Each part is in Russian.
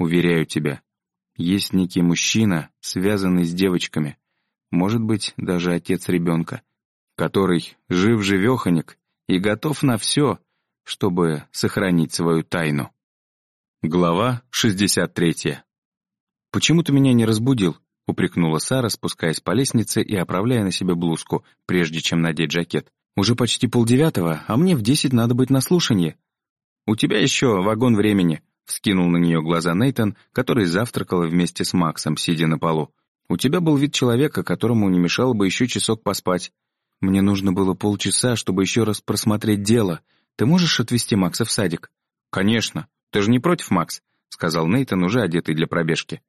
Уверяю тебя, есть некий мужчина, связанный с девочками, может быть, даже отец ребенка, который жив-живеханик и готов на все, чтобы сохранить свою тайну. Глава 63. «Почему ты меня не разбудил?» — упрекнула Сара, спускаясь по лестнице и оправляя на себе блузку, прежде чем надеть жакет. «Уже почти полдевятого, а мне в десять надо быть на слушании». «У тебя еще вагон времени», — вскинул на нее глаза Нейтон, который завтракал вместе с Максом, сидя на полу. «У тебя был вид человека, которому не мешало бы еще часок поспать. Мне нужно было полчаса, чтобы еще раз просмотреть дело. Ты можешь отвезти Макса в садик?» «Конечно. Ты же не против, Макс?» — сказал Нейтон, уже одетый для пробежки.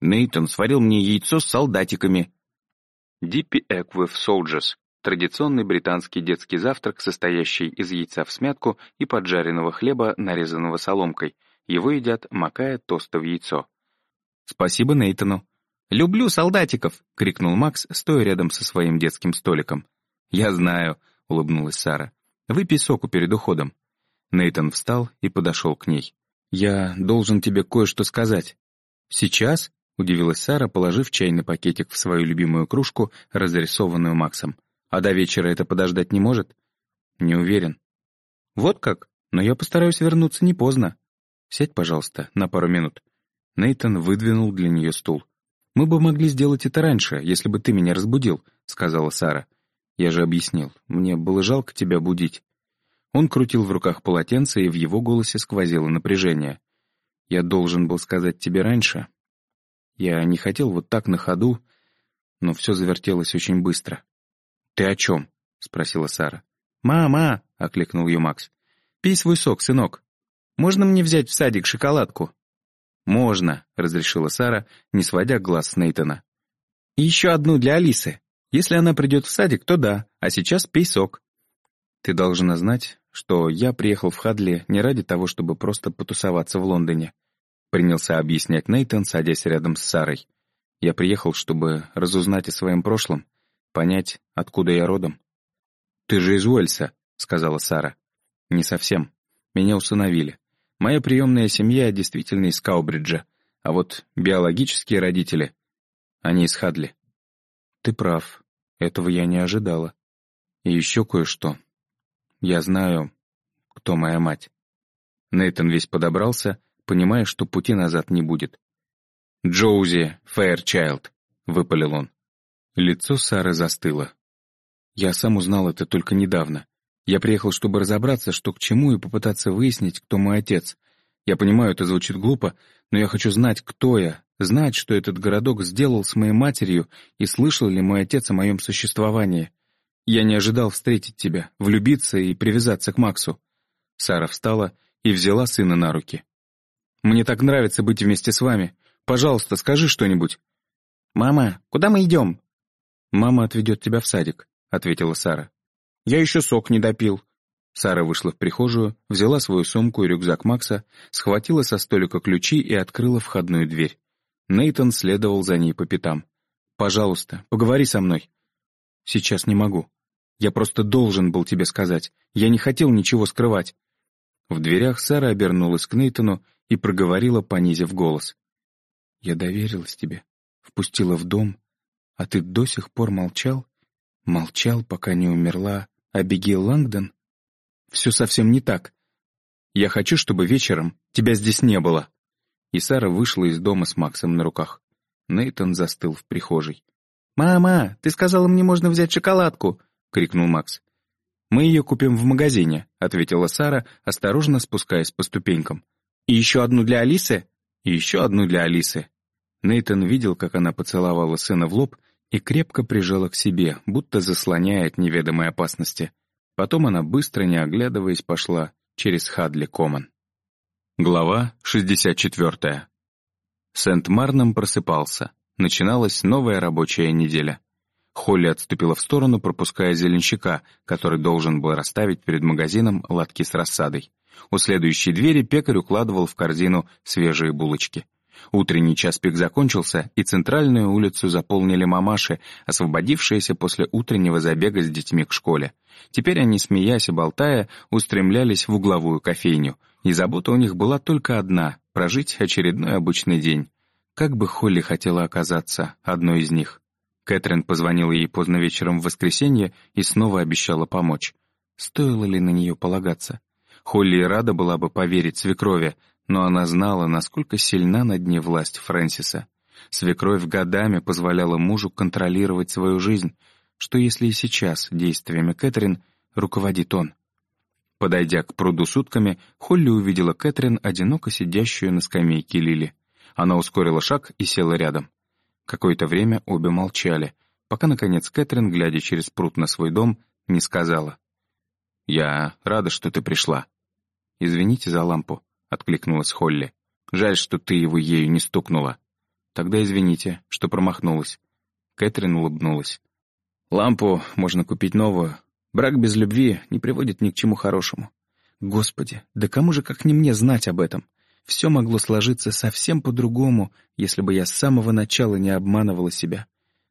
Нейтон сварил мне яйцо с солдатиками. Диппи Эквив Soldiers — традиционный британский детский завтрак, состоящий из яйца в смятку и поджаренного хлеба, нарезанного соломкой. Его едят, макая тосты в яйцо. «Спасибо Нейтону». «Люблю солдатиков!» — крикнул Макс, стоя рядом со своим детским столиком. «Я знаю», — улыбнулась Сара. «Выпей соку перед уходом». Нейтон встал и подошел к ней. «Я должен тебе кое-что сказать». «Сейчас?» — удивилась Сара, положив чайный пакетик в свою любимую кружку, разрисованную Максом. «А до вечера это подождать не может?» «Не уверен». «Вот как? Но я постараюсь вернуться не поздно. Сядь, пожалуйста, на пару минут». Нейтон выдвинул для нее стул. «Мы бы могли сделать это раньше, если бы ты меня разбудил», — сказала Сара. Я же объяснил, мне было жалко тебя будить. Он крутил в руках полотенце, и в его голосе сквозило напряжение. Я должен был сказать тебе раньше. Я не хотел вот так на ходу, но все завертелось очень быстро. «Ты о чем?» — спросила Сара. «Мама!» — окликнул ее Макс. «Пей свой сок, сынок. Можно мне взять в садик шоколадку?» «Можно», — разрешила Сара, не сводя глаз с Нейтана. «И еще одну для Алисы», если она придет в садик, то да, а сейчас пей сок. Ты должна знать, что я приехал в Хадли не ради того, чтобы просто потусоваться в Лондоне. Принялся объяснять Нейтан, садясь рядом с Сарой. Я приехал, чтобы разузнать о своем прошлом, понять, откуда я родом. «Ты же из Уэльса», — сказала Сара. «Не совсем. Меня усыновили. Моя приемная семья действительно из Каубриджа, а вот биологические родители, они из Хадли. Ты прав. Этого я не ожидала. И еще кое-что. Я знаю, кто моя мать. Нейтан весь подобрался, понимая, что пути назад не будет. «Джоузи Фэйрчайлд», — выпалил он. Лицо Сары застыло. Я сам узнал это только недавно. Я приехал, чтобы разобраться, что к чему, и попытаться выяснить, кто мой отец. Я понимаю, это звучит глупо, но я хочу знать, кто я, знать, что этот городок сделал с моей матерью и слышал ли мой отец о моем существовании. Я не ожидал встретить тебя, влюбиться и привязаться к Максу. Сара встала и взяла сына на руки. «Мне так нравится быть вместе с вами. Пожалуйста, скажи что-нибудь». «Мама, куда мы идем?» «Мама отведет тебя в садик», — ответила Сара. «Я еще сок не допил», Сара вышла в прихожую, взяла свою сумку и рюкзак Макса, схватила со столика ключи и открыла входную дверь. Нейтон следовал за ней по пятам. «Пожалуйста, поговори со мной». «Сейчас не могу. Я просто должен был тебе сказать. Я не хотел ничего скрывать». В дверях Сара обернулась к Нейтону и проговорила, понизив голос. «Я доверилась тебе, впустила в дом, а ты до сих пор молчал? Молчал, пока не умерла Абигейл Лангдон?» Все совсем не так. Я хочу, чтобы вечером тебя здесь не было». И Сара вышла из дома с Максом на руках. Нейтон застыл в прихожей. «Мама, ты сказала, мне можно взять шоколадку!» — крикнул Макс. «Мы ее купим в магазине», — ответила Сара, осторожно спускаясь по ступенькам. «И еще одну для Алисы?» «И еще одну для Алисы». Нейтон видел, как она поцеловала сына в лоб и крепко прижала к себе, будто заслоняя от неведомой опасности. Потом она, быстро не оглядываясь, пошла через Хадли Коман. Глава 64. Сент-Марном просыпался. Начиналась новая рабочая неделя. Холли отступила в сторону, пропуская зеленщика, который должен был расставить перед магазином лотки с рассадой. У следующей двери пекарь укладывал в корзину свежие булочки. Утренний час пик закончился, и центральную улицу заполнили мамаши, освободившиеся после утреннего забега с детьми к школе. Теперь они, смеясь и болтая, устремлялись в угловую кофейню, и забота у них была только одна прожить очередной обычный день. Как бы Холли хотела оказаться одной из них. Кэтрин позвонила ей поздно вечером в воскресенье и снова обещала помочь. Стоило ли на нее полагаться? Холли и рада была бы поверить свекрови, но она знала, насколько сильна над ней власть Фрэнсиса. Свекровь годами позволяла мужу контролировать свою жизнь, что если и сейчас действиями Кэтрин руководит он. Подойдя к пруду с утками, Холли увидела Кэтрин, одиноко сидящую на скамейке Лили. Она ускорила шаг и села рядом. Какое-то время обе молчали, пока, наконец, Кэтрин, глядя через пруд на свой дом, не сказала. «Я рада, что ты пришла». «Извините за лампу», — откликнулась Холли. «Жаль, что ты его ею не стукнула». «Тогда извините, что промахнулась». Кэтрин улыбнулась. «Лампу можно купить новую. Брак без любви не приводит ни к чему хорошему. Господи, да кому же как не мне знать об этом? Все могло сложиться совсем по-другому, если бы я с самого начала не обманывала себя.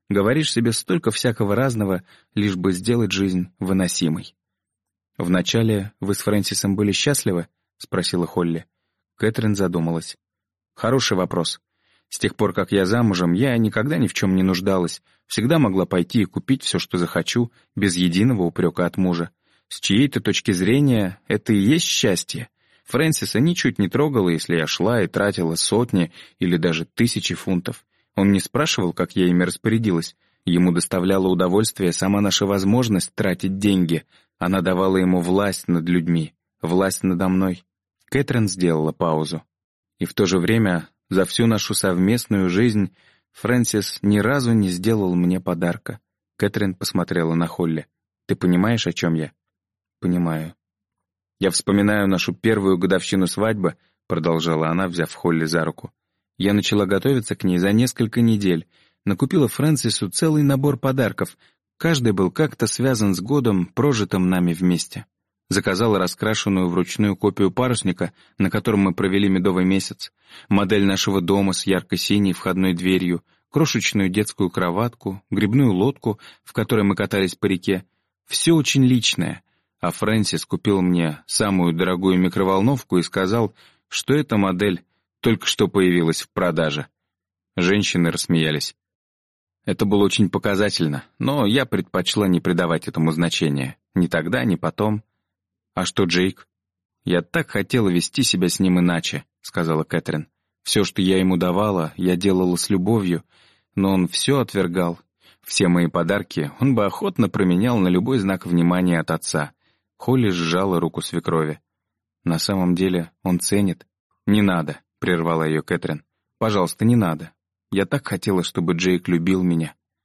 Говоришь себе столько всякого разного, лишь бы сделать жизнь выносимой. «Вначале вы с Фрэнсисом были счастливы?» — спросила Холли. Кэтрин задумалась. «Хороший вопрос. С тех пор, как я замужем, я никогда ни в чем не нуждалась, всегда могла пойти и купить все, что захочу, без единого упрека от мужа. С чьей-то точки зрения это и есть счастье. Фрэнсиса ничуть не трогало, если я шла и тратила сотни или даже тысячи фунтов. Он не спрашивал, как я ими распорядилась. Ему доставляла удовольствие сама наша возможность тратить деньги. Она давала ему власть над людьми, власть надо мной. Кэтрин сделала паузу. И в то же время за всю нашу совместную жизнь Фрэнсис ни разу не сделал мне подарка. Кэтрин посмотрела на Холли. «Ты понимаешь, о чем я?» «Понимаю». «Я вспоминаю нашу первую годовщину свадьбы», продолжала она, взяв Холли за руку. «Я начала готовиться к ней за несколько недель. Накупила Фрэнсису целый набор подарков. Каждый был как-то связан с годом, прожитым нами вместе. Заказала раскрашенную вручную копию парусника, на котором мы провели медовый месяц, модель нашего дома с ярко-синей входной дверью, крошечную детскую кроватку, грибную лодку, в которой мы катались по реке. Все очень личное, а Фрэнсис купил мне самую дорогую микроволновку и сказал, что эта модель только что появилась в продаже. Женщины рассмеялись. Это было очень показательно, но я предпочла не придавать этому значения. Ни тогда, ни потом. «А что Джейк?» «Я так хотела вести себя с ним иначе», — сказала Кэтрин. «Все, что я ему давала, я делала с любовью, но он все отвергал. Все мои подарки он бы охотно променял на любой знак внимания от отца. Холли сжала руку свекрови. «На самом деле он ценит». «Не надо», — прервала ее Кэтрин. «Пожалуйста, не надо. Я так хотела, чтобы Джейк любил меня».